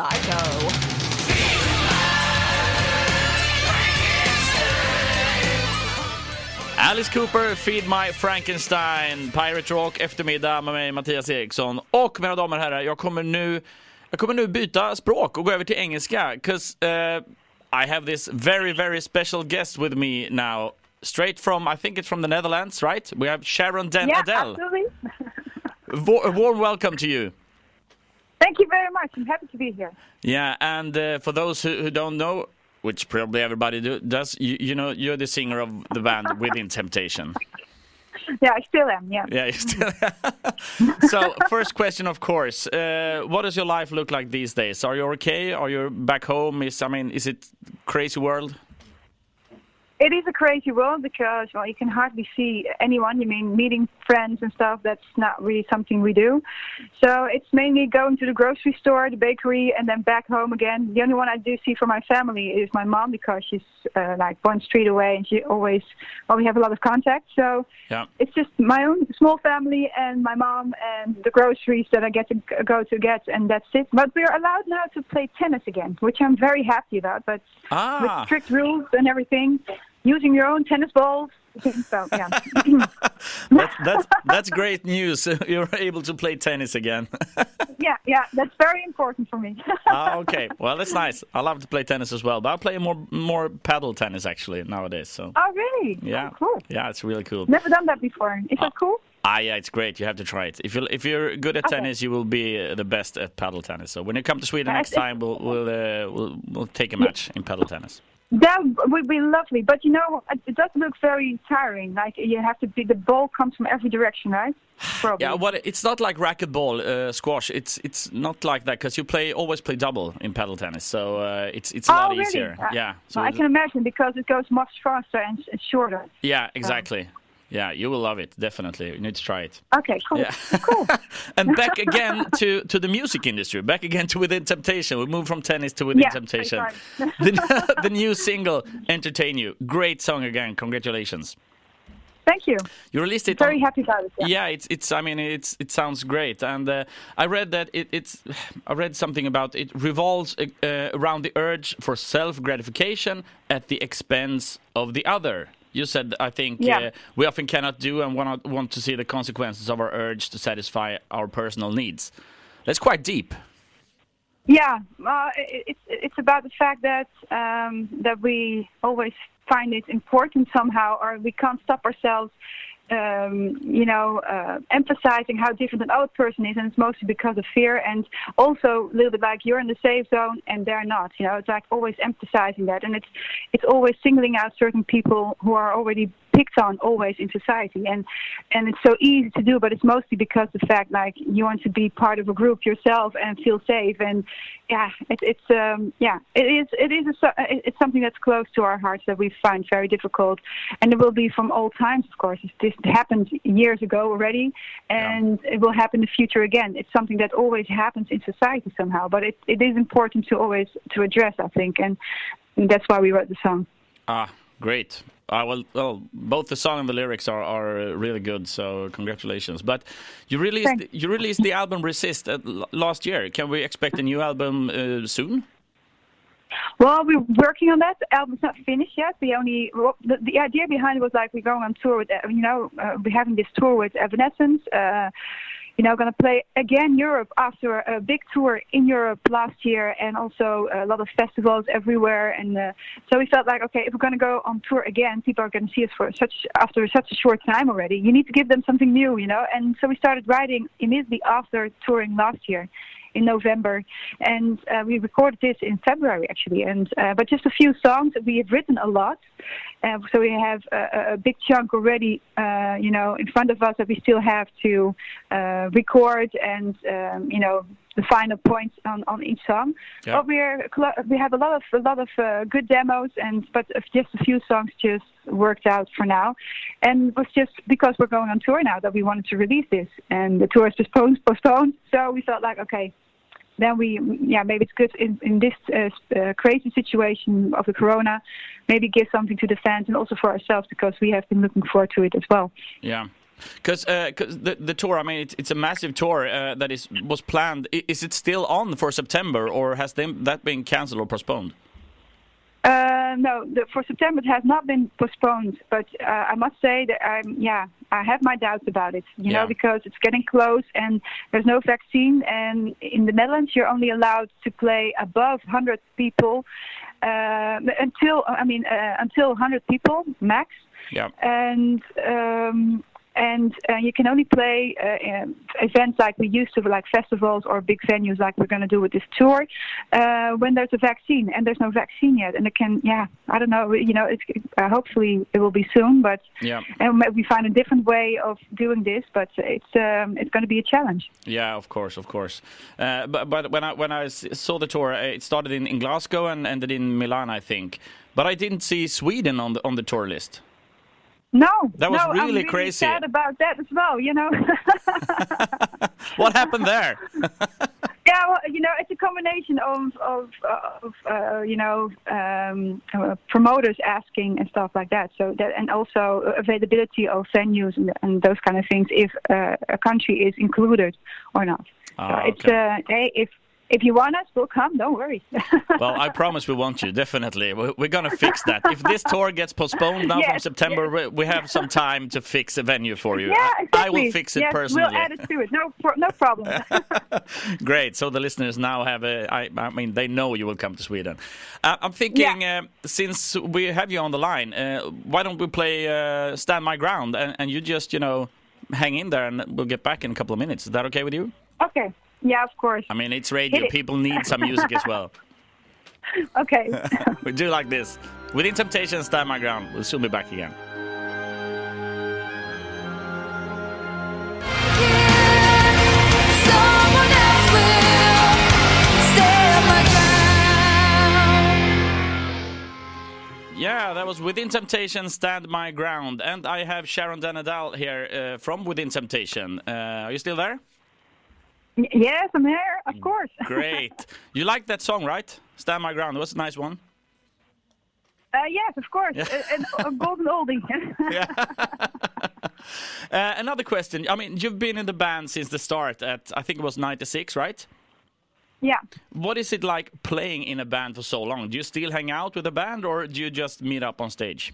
Psycho. Alice Cooper, Feed My Frankenstein, Pirate Rock eftermiddag med mig Mattias Eriksson. Och mina damer och herrar, jag kommer nu, jag kommer nu byta språk och gå över till engelska. 'Cause uh, I have this very, very special guest with me now. Straight from, I think it's from the Netherlands, right? We have Sharon Den Yeah, Adele. absolutely. Warm welcome to you. Thank you very much. I'm happy to be here. Yeah, and uh, for those who, who don't know, which probably everybody do, does, you, you know, you're the singer of the band Within Temptation. Yeah, I still am. Yeah. Yeah, you still. so, first question, of course, uh, what does your life look like these days? Are you okay? Are you back home? Is I mean, is it crazy world? It is a crazy world because well, you can hardly see anyone. You mean meeting friends and stuff. That's not really something we do. So it's mainly going to the grocery store, the bakery, and then back home again. The only one I do see for my family is my mom because she's uh, like one street away, and she always well, we have a lot of contact. So Yeah. it's just my own small family and my mom and the groceries that I get to go to get, and that's it. But we're allowed now to play tennis again, which I'm very happy about. But Ah. with strict rules and everything, using your own tennis balls. So yeah, That, that's that's great news. You're able to play tennis again. yeah, yeah. That's very important for me. ah, okay. Well, that's nice. I love to play tennis as well, but I play more more paddle tennis actually nowadays. So oh really? yeah, Oh, cool. yeah, it's really cool. Never done that before. Is that cool? Ah, yeah, it's great. You have to try it. If you if you're good at Okay. tennis, you will be uh, the best at paddle tennis. So when you come to Sweden next time, we'll we'll uh, we'll, we'll take a match in paddle tennis. That would be lovely. But you know, it does look very tiring. Like you have to be. The ball comes from every direction, right? Probably. Yeah, what it's not like racquetball, uh, squash. It's it's not like that because you play always play double in paddle tennis. So uh, it's it's a oh, lot really? easier. Uh, Yeah. So well, I can imagine because it goes much faster and s- shorter. yeah, exactly. Yeah, you will love it definitely. You need to try it. Okay, cool. Yeah. cool. and back again to, to the music industry. Back again to Within Temptation. We move from tennis to Within Yeah, Temptation. The, the new single, Entertain You. Great song again. Congratulations. Thank you. You released it. Very on- happy about it. Yeah. Yeah, it's it's. I mean, it's it sounds great, and uh, I read that it, it's. I read something about it revolves uh, around the urge for self gratification at the expense of the other. You said, I think Yeah. uh, we often cannot do and want want to see the consequences of our urge to satisfy our personal needs. That's quite deep. Yeah, uh, it, it's it's about the fact that um, that we always find it important somehow, or we can't stop ourselves. Um, you know, uh, emphasizing how different an other person is, and it's mostly because of fear, and also a little bit like you're in the safe zone and they're not. You know, it's like always emphasizing that, and it's it's always singling out certain people who are already picked on always in society, and and it's so easy to do, but it's mostly because the fact like you want to be part of a group yourself and feel safe, and yeah, it, it's um, yeah, it is it is a, it's something that's close to our hearts that we find very difficult, and it will be from all times, of course. This happened years ago already, and it will happen in the future again. It's something that always happens in society somehow, but it, it is important to always to address, I think, and that's why we wrote the song. Ah, great. Uh, well, well, both the song and the lyrics are, are really good. So congratulations! But you released Thanks. you released the album Resist uh, last year. Can we expect a new album uh, soon? Well, we're working on that. The album's not finished yet. We only the, the idea behind it was like we're going on tour with uh, you know uh, we're having this tour with Evanescence. Uh, you know, going to play again Europe after a big tour in Europe last year, and also a lot of festivals everywhere. And uh, so we felt like, okay, if we're going to go on tour again, people are going to see us for such after such a short time already. You need to give them something new, you know. And so we started writing immediately after touring last year in November, and uh, we recorded this in February actually. And uh, but just a few songs. We have written a lot, uh, so we have a, a big chunk already, uh, you know, in front of us that we still have to uh, record, and um, you know, the final points on, on each song. Yeah. But we're we have a lot of a lot of uh, good demos, and but just a few songs just worked out for now, and it was just because we're going on tour now that we wanted to release this, and the tour is postponed, postponed. So we felt like okay, then we yeah maybe it's good in in this uh, uh, crazy situation of the corona, maybe give something to the fans and also for ourselves because we have been looking forward to it as well. Yeah. Because uh, the the tour, I mean, it's, it's a massive tour uh, that is was planned. Is it still on for September, or has them, that been cancelled or postponed? Uh, no, the, for September it has not been postponed, but uh, I must say that I'm, yeah, I have my doubts about it. You Yeah. know, because it's getting close and there's no vaccine, and in the Netherlands you're only allowed to play above 100 people uh, until, I mean, uh, until 100 people max, Yeah. and um, and uh, you can only play uh, events like we used to, like festivals or big venues, like we're going to do with this tour, uh, when there's a vaccine, and there's no vaccine yet, and it can, yeah, I don't know, you know, it's, uh, hopefully it will be soon, but Yeah. and maybe we find a different way of doing this, but it's um, it's going to be a challenge. Yeah, of course, of course. Uh, but but when I when I saw the tour, it started in, in Glasgow and ended in Milan, I think. But I didn't see Sweden on the on the tour list. No, That was no, I'm really really crazy. Sad about that as well, you know. What happened there? Yeah, well, you know, it's a combination of of, of uh, you know um, uh, promoters asking and stuff like that. So that and also availability of venues and, and those kind of things. If uh, a country is included or not. Ah, so it's okay. uh, hey, if if you want us, we'll come. Don't worry. Well, I promise we want you, definitely. We- We're going to fix that. If this tour gets postponed now from September, we- we have some time to fix a venue for you. yeah, I- exactly. I will fix it yes, personally. We'll add it to it. No, no problem. Great. So the listeners now have a. I, I mean, they know you will come to Sweden. Uh, I'm thinking, uh, since we have you on the line, uh, why don't we play uh, "Stand My Ground" and, and you just, you know, hang in there, and we'll get back in a couple of minutes. Is that okay with you? okay. Yeah, of course. I mean, it's radio. It. People need some music as well. Okay. We do like this. Within Temptation, "Stand My Ground." We'll soon be back again. Someone else will stand my ground. Yeah, that was Within Temptation, Stand My Ground. And I have Sharon den Adel here uh, from Within Temptation. Uh, are you still there? Yes, I'm here. Of course. Great. you like that song, right? Stand My Ground. It was a nice one. Uh, yes, of course. A, an- a golden oldie. Uh, another question. I mean, you've been in the band since the start at, I think it was 96, right? yeah. What is it like playing in a band for so long? Do you still hang out with the band or do you just meet up on stage?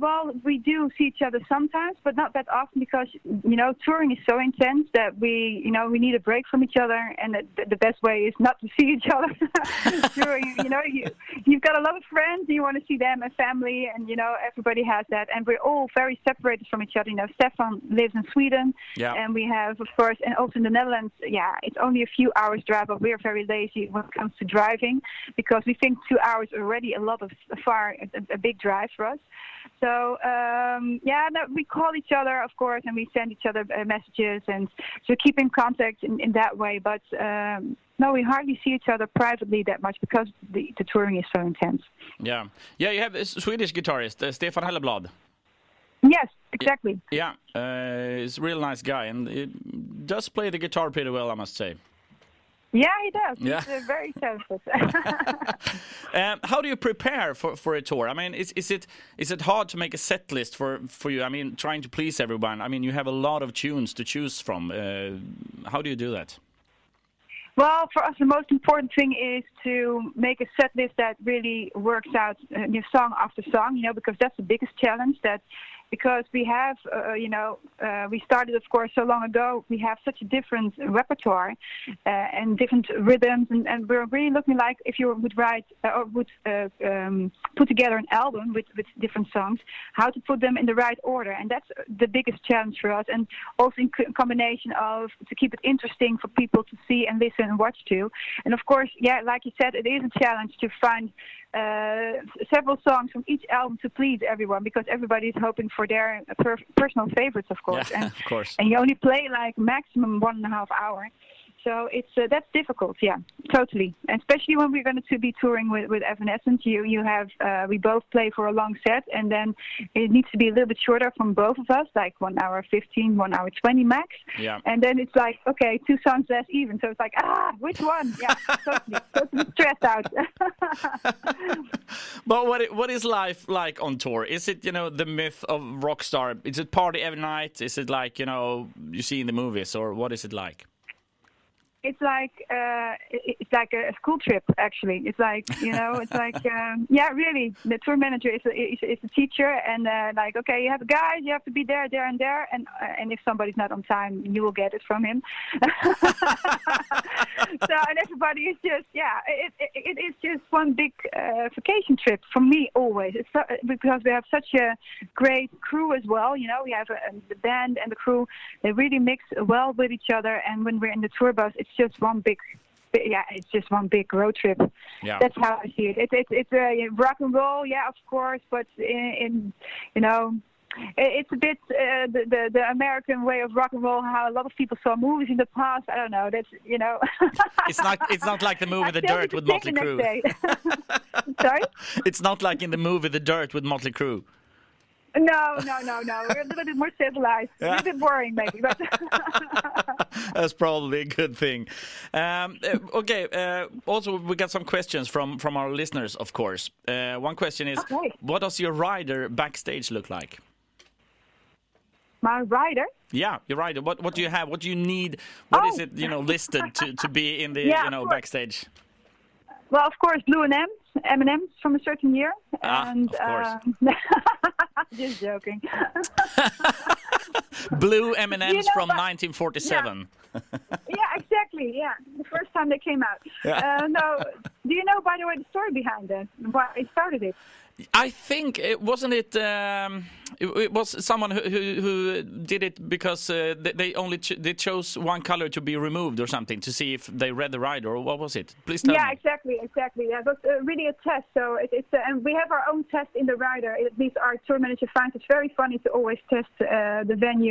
Well, we do see each other sometimes, but not that often because you know touring is so intense that we, you know, we need a break from each other, and the, the best way is not to see each other during. You know, you you've got a lot of friends, and you want to see them and family, and you know everybody has that, and we're all very separated from each other. You know, Stefan lives in Sweden, Yeah. and we have, of course, and also in the Netherlands. Yeah, it's only a few hours drive, but we're very lazy when it comes to driving because we think two hours already a lot of far, a, a big drive for us. So um, yeah, no, we call each other, of course, and we send each other uh, messages, and so keep in contact in, in that way. But um, no, we hardly see each other privately that much because the, the touring is so intense. Yeah. Yeah, you have a Swedish guitarist, uh, Stefan Helleblad. Yes, exactly. Yeah, uh, he's a real nice guy and he does play the guitar pretty well, I must say. Yeah, he does. Yeah. He's uh, very talented. Um, how do you prepare for, for a tour? I mean, is, is it is it hard to make a set list for, for you? I mean, trying to please everyone. I mean, you have a lot of tunes to choose from. Uh, how do you do that? Well, for us, the most important thing is to make a set list that really works out uh, song after song, you know, because that's the biggest challenge that because we have, uh, you know, uh, we started, of course, so long ago, we have such a different repertoire uh, and different rhythms, and, and we're really looking like if you would write uh, or would uh, um, put together an album with, with different songs, how to put them in the right order, and that's the biggest challenge for us, and also in co- combination of to keep it interesting for people to see and listen and watch to, and of course, yeah, like you said, it is a challenge to find uh, several songs from each album to please everyone because everybody is hoping for their per- personal favorites, of course. Yeah, and, of course. and you only play like maximum one and a half hour. So it's uh, that's difficult, yeah, totally. Especially when we're going to be touring with with Evanescence, you you have uh, we both play for a long set, and then it needs to be a little bit shorter from both of us, like one hour fifteen, one hour twenty max. Yeah. And then it's like, okay, two songs less even. So it's like, ah, which one? Yeah, totally, totally stressed out. But what what is life like on tour? Is it you know the myth of rock star? Is it party every night? Is it like you know you see in the movies, or what is it like? It's like uh, it's like a school trip. Actually, it's like you know, it's like um, yeah, really. The tour manager is a, is, is a teacher, and uh, like okay, you have guys, you have to be there, there, and there, and uh, and if somebody's not on time, you will get it from him. so and everybody is just yeah, it, it, it is just one big uh, vacation trip for me always. It's so, because we have such a great crew as well. You know, we have uh the band and the crew. They really mix well with each other, and when we're in the tour bus, it's just one big. Yeah, it's just one big road trip. Yeah. That's how I see it. It's it's it's uh, rock and roll, yeah, of course, but in, in you know, it's a bit uh, the, the the American way of rock and roll. How a lot of people saw movies in the past. I don't know. That's you know. It's not it's not like the movie I The Dirt with Motley Crue. Sorry. It's not like in the movie The Dirt with Motley Crue. No, no, no, no. We're a little bit more civilized. A little bit boring, maybe, but That's probably a good thing. Um, uh, okay. Uh, also, we got some questions from from our listeners, of course. Uh, one question is, Okay. what does your rider backstage look like? my rider. Yeah, your rider. What what do you have? What do you need? What is Oh. it? You know, listed to, to be in the Yeah, you know backstage. Well, of course, Blue and M's, M and M's from a certain year. Ah, and, of course. um, just joking. Blue M and M's from but- 1947. yeah, exactly. Yeah, the first time they came out. Yeah. Uh, no, do you know, by the way, the story behind that? Why I started it? I think it wasn't it. Um, it, it was someone who, who, who did it because uh, they, they only ch- they chose one color to be removed or something to see if they read the rider or what was it? Please tell yeah, me. exactly, exactly. Yeah, it was uh, really a test. So it, it's uh, and we have our own test in the rider. At least our tour manager finds it's very funny to always test uh, the venue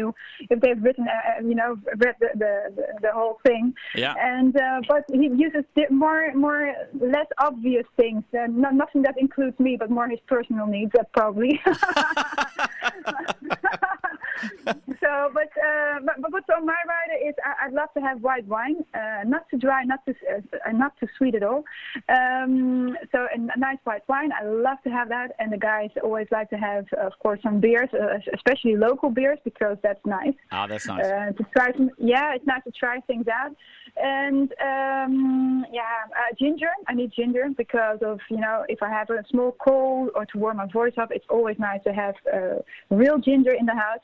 if they've written, uh, you know, read the, the, the, whole thing. Yeah. And uh, but he uses more more less obvious things. Uh, no, nothing that includes me, but more his personal needs. That probably. so, but, uh, but but what's on my rider is I, I'd love to have white wine, uh, not too dry, not too uh, not too sweet at all. Um, so a, a nice white wine, I love to have that. And the guys always like to have, of course, some beers, uh, especially local beers because that's nice. Ah, that's nice. Uh, to try some, yeah, it's nice to try things out. And um, yeah, uh, ginger. I need ginger because of you know if I have a small cold or to warm my voice up, it's always nice to have uh, real ginger in the house.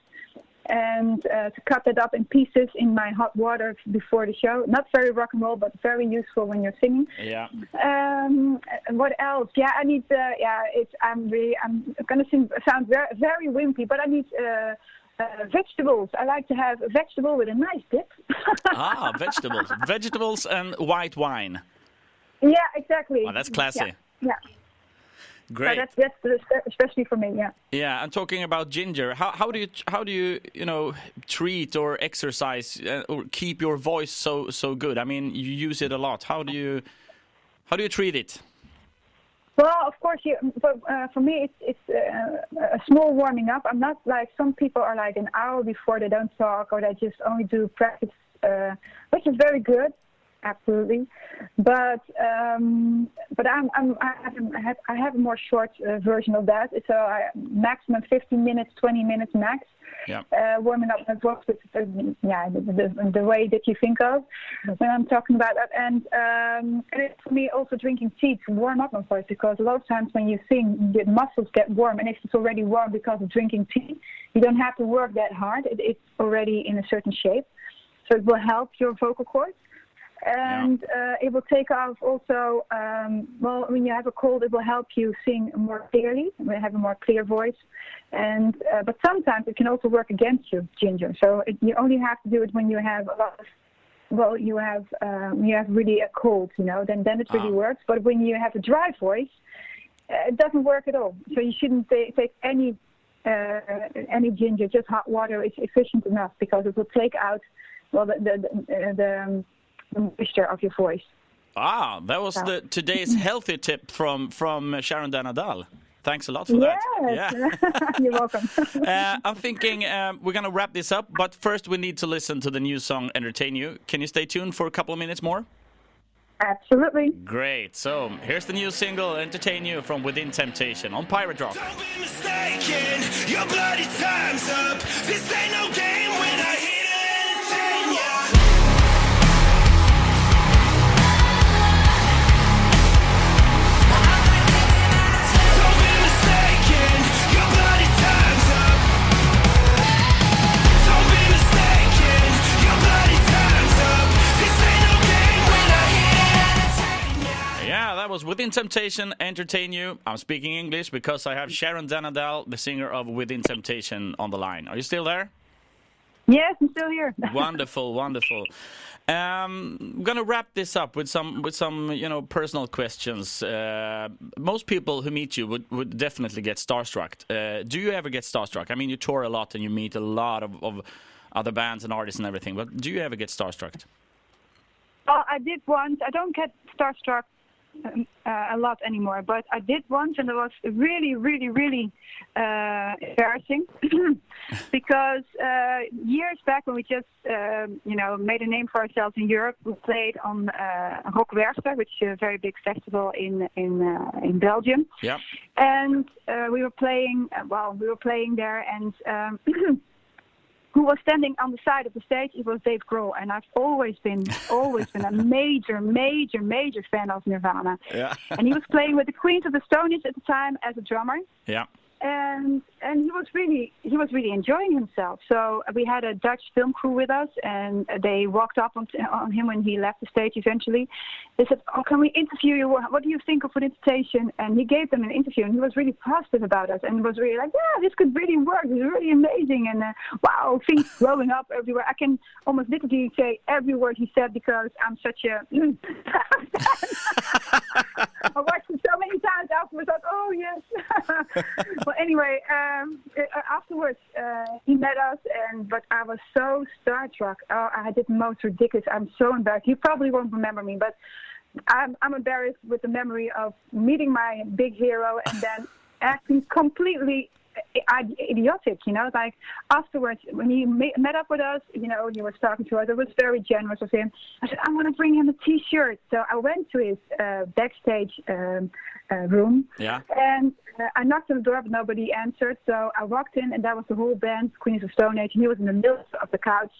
And uh, to cut that up in pieces in my hot water before the show. Not very rock and roll, but very useful when you're singing. yeah. Um, what else? Yeah, I need. Uh, yeah, it's. I'm really. I'm gonna sing, sound very, very wimpy, but I need uh, uh, vegetables. I like to have a vegetable with a nice dip. Ah, vegetables, vegetables and white wine. yeah, exactly. Oh, that's classy. Yeah, yeah. So Great. that's that's the- especially for me. Yeah. Yeah, and talking about ginger, how how do you how do you you know treat or exercise uh, or keep your voice so so good? I mean, you use it a lot. How do you how do you treat it? Well, of course, you, but uh, for me, it's it's uh, a small warming up. I'm not like some people are like an hour before they don't talk or they just only do practice, uh, which is very good, absolutely. But um, but I'm, I'm I have I have a more short uh, version of that. So I, maximum 15 minutes, 20 minutes max. Yeah. uh, warming up my voice with uh, yeah the, the, the way that you think of when I'm talking about that and um, and it's for me also drinking tea to warm up my voice because a lot of times when you sing the muscles get warm and if it's already warm because of drinking tea you don't have to work that hard it, it's already in a certain shape so it will help your vocal cords and uh, it will take off also um, well when you have a cold it will help you sing more clearly have a more clear voice. And uh, but sometimes it can also work against you ginger. So it, you only have to do it when you have a lot of well you have um, you have really a cold you know then then it really Ah. works. But when you have a dry voice uh, it doesn't work at all. So you shouldn't ta- take any uh, any ginger just hot water is efficient enough because it will take out well the the, the, the um, moisture of your voice. Ah, that was the today's healthy tip from from Sharon den Adel. Thanks a lot for Yes, that. Yeah. you're welcome. Uh, I'm thinking um, we're gonna wrap this up, but first we need to listen to the new song "Entertain You." Can you stay tuned for a couple of minutes more? Absolutely. Great. So here's the new single, Entertain You, from Within Temptation on Pirate Rock. Was Within Temptation, Entertain You. I'm speaking English because I have Sharon den Adel, the singer of Within Temptation, on the line. Are you still there? Yes, I'm still here. wonderful, wonderful. Um, I'm gonna wrap this up with some with some you know personal questions. Uh, most people who meet you would, would definitely get starstruck. Uh, do you ever get starstruck? I mean, you tour a lot and you meet a lot of, of other bands and artists and everything. But do you ever get starstruck? Well, I did once. I don't get starstruck um, uh, a lot anymore, but I did once, and it was really, really, really uh, embarrassing because uh, years back when we just, um, you know, made a name for ourselves in Europe, we played on uh, Rock Werchter, which is a very big festival in in uh, in Belgium, Yeah. and uh, we were playing. Uh, well, we were playing there, and. Um, who was standing on the side of the stage? It was Dave Grohl, and I've always been, always been a major, major, major fan of Nirvana. Yeah. And he was playing with the Queens of the Stone Age at the time as a drummer, Yeah. And and he was really, he was really enjoying himself. So we had a Dutch film crew with us, and they walked up on, on him when he left the stage. Eventually, they said, "Oh, can we interview you? What do you think of Within Temptation?" And he gave them an interview, and he was really positive about us, and was really like, "Yeah, this could really work. Is really amazing." And uh, wow, things blowing up everywhere. I can almost literally say every word he said because I'm such a. I watched it so many times afterwards. Like, oh yes. well, anyway, um, uh, afterwards uh, he met us, and but I was so starstruck. Oh, I did the most ridiculous. I'm so embarrassed. You probably won't remember me, but I'm I'm embarrassed with the memory of meeting my big hero and then acting completely i- idiotic, you know. Like afterwards, when he met up with us, you know, he was talking to us. It was very generous of him. I said, I want to bring him a T-shirt. So I went to his uh, backstage um, uh, room, Yeah. and uh, I knocked on the door, but nobody answered. So I walked in, and that was the whole band, Queens of Stone Age. And He was in the middle of the couch,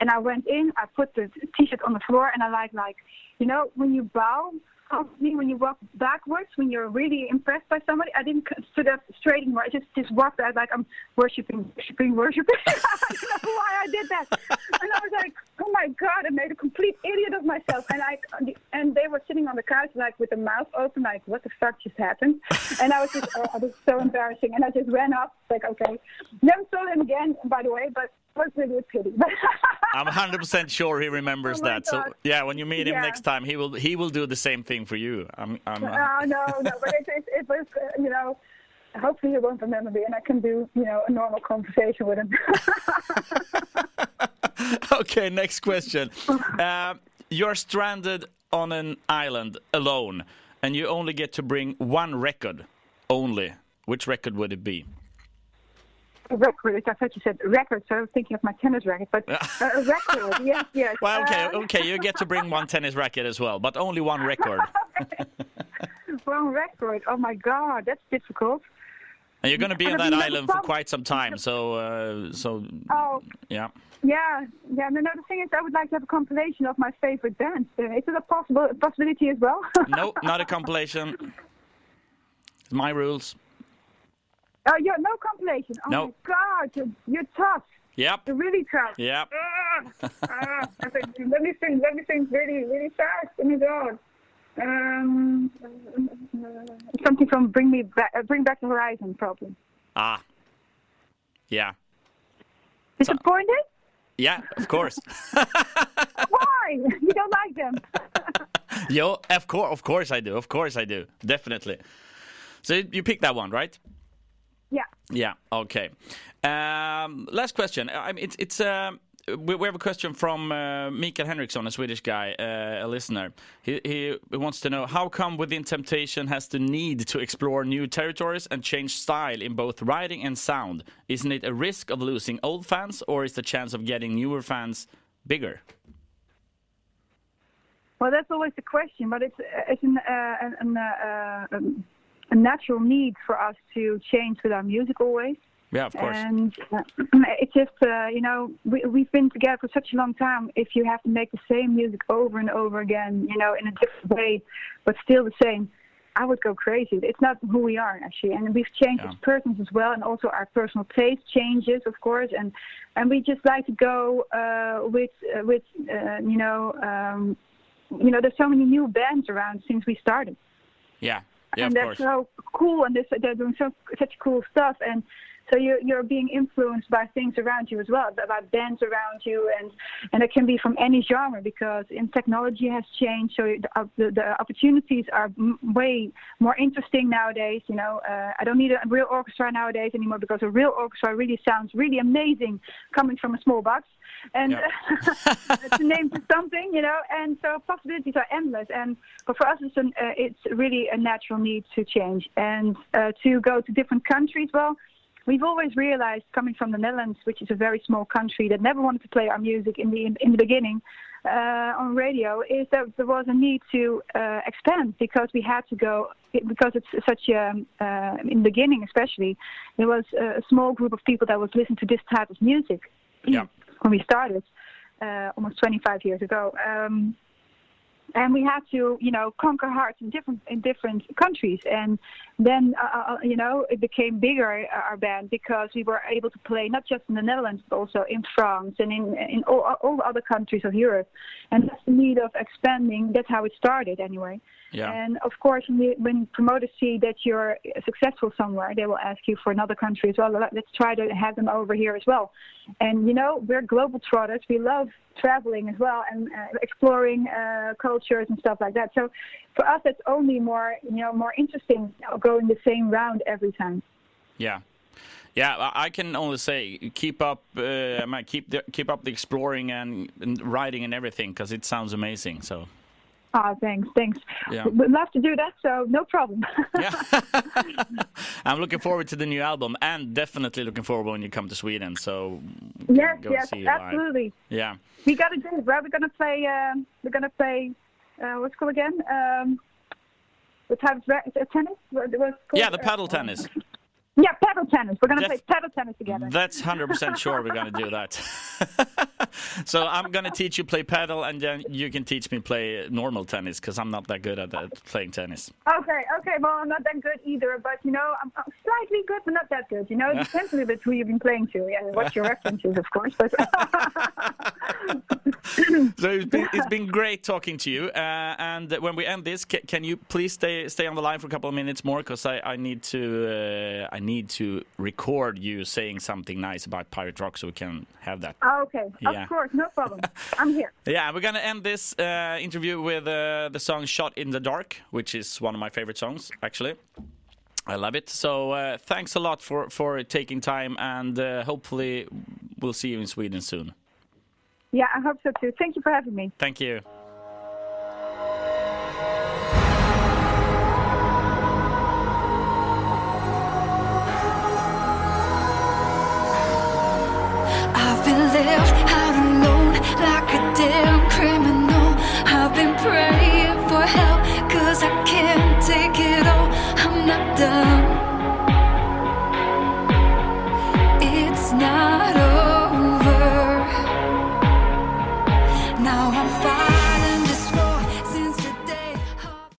and I went in. I put the T-shirt on the floor, and I like, like, you know, when you bow. Obviously, when you walk backwards, when you're really impressed by somebody, I didn't stood up straight anymore. I just just walked out like I'm worshiping, worshiping, worshiping. I don't know why I did that. And I was like, oh my god, I made a complete idiot of myself. And I and they were sitting on the couch like with the mouth open, like what the fuck just happened? And I was just, oh, it was so embarrassing. And I just ran up, like okay, never saw him again, by the way, but it was really a pity. I'm 100% sure he remembers Oh that. So yeah, when you meet him Yeah. next time, he will he will do the same thing for you. I'm, I'm uh, Oh no, no, but it, it, it was, uh, you know. Hopefully he won't remember me, and I can do, you know, a normal conversation with him. okay, next question. Uh, you're stranded on an island alone, and you only get to bring one record only. Which record would it be? Record. I thought you said record, so I was thinking of my tennis racket. But uh, a record, yes, yes. Well, okay, Uh, okay, you get to bring one tennis racket as well, but only one record. one record. Oh my God, that's difficult. And you're going to be on that island for quite some time, so uh, so Oh, yeah. yeah, yeah. No, no. The thing is, I would like to have a compilation of my favorite dance. Uh, is it a possible possibility as well? No, not a compilation. It's my rules. Oh, yeah, no compilation. Oh No. my God, you're, you're tough. Yep. You're really tough. Yep. Ah, ah, I think, let me think. Let me think really, really fast. Oh my God. Um, something from Bring Me Back, uh, Bring Back the Horizon, probably. Ah. Yeah. Disappointed? Yeah, of course. Why? You don't like them? Yo, of course, of course I do. Of course I do. Definitely. So you picked that one, right? Yeah. Yeah. Okay. Um, last question. I mean, it's it's. Um, we, we have a question from uh, Mikael Henriksson, a Swedish guy, uh, a listener. He, he wants to know how come Within Temptation has the need to explore new territories and change style in both writing and sound. Isn't it a risk of losing old fans, or is the chance of getting newer fans bigger? Well, that's always the question, but it's it's an, uh, an, an, uh, um, a natural need for us to change with our music always. Yeah, of course. And uh, it's just, uh, you know, we, we've been together for such a long time. If you have to make the same music over and over again, you know, in a different way, but still the same, I would go crazy. It's not who we are actually, and we've changed Yeah. as persons as well, and also our personal taste changes, of course, and and we just like to go uh, with uh, with uh, you know, um, you know, there's so many new bands around since we started yeah, yeah, and they're course. so cool and they're, they're doing so such cool stuff and so you're you're being influenced by things around you as well by bands around you and and it can be from any genre because in technology has changed so the, uh, the, the opportunities are m- way more interesting nowadays you know uh, I don't need a real orchestra nowadays anymore because a real orchestra really sounds really amazing coming from a small box and Yeah. to name just something, you know, and so possibilities are endless. And but for us, it's, an, uh, it's really a natural need to change and uh, to go to different countries. Well, we've always realized, coming from the Netherlands, which is a very small country that never wanted to play our music in the in the beginning uh, on radio, is that there was a need to uh, expand because we had to go because it's such a uh, in the beginning, especially there was a small group of people that was listening to this type of music Yeah. when we started uh, almost 25 years ago. Um, and we had to, you know, conquer hearts in different in different countries, and then, uh, uh, you know, it became bigger uh, our band because we were able to play not just in the Netherlands but also in France and in in all all other countries of Europe, and that's the need of expanding. That's how it started, anyway. Yeah. And of course, when, promoters see that you're successful somewhere, they will ask you for another country as well. Let- Let's try to have them over here as well. And you know, we're global trotters. We love traveling as well and uh, exploring uh, cultures and stuff like that. So for us, it's only more, you know, more interesting going the same round every time. Yeah. Yeah, I- can only say keep up, uh, keep the, keep up the exploring and, and writing and everything because it sounds amazing. So Ah, thanks, thanks. Yeah. We'd love to do that, so no problem. yeah, I'm looking forward to the new album and definitely looking forward when you come to Sweden. So yes, yes, you live. absolutely. yeah, We got to do it, right? We're gonna play. Um, we're gonna play. Uh, what's it called again? Um, the type of uh, tennis. What's called? yeah, the Uh, paddle tennis. Yeah, paddle tennis. We're gonna Def- play paddle tennis together. That's hundred percent sure we're gonna do that. so I'm gonna teach you play paddle, and then you can teach me play normal tennis because I'm not that good at, at playing tennis. Okay, okay. Well, I'm not that good either, but you know, I'm, I'm slightly good, but not that good. You know, it depends a little bit who you've been playing to, yeah, and what your references, of course. But So it's been, it's been great talking to you. Uh, and when we end this, ca- can you please stay stay on the line for a couple of minutes more? Because I, I need to uh, I need to record you saying something nice about Pirate Rock, so we can have that. okay, Yeah. Of course, no problem. I'm here. Yeah, we're gonna end this uh, interview with uh, the song "Shot in the Dark," which is one of my favorite songs, actually. I love it. So uh, thanks a lot for for taking time, and uh, hopefully we'll see you in Sweden soon. Yeah, I hope so too. Thank you for having me. Thank you.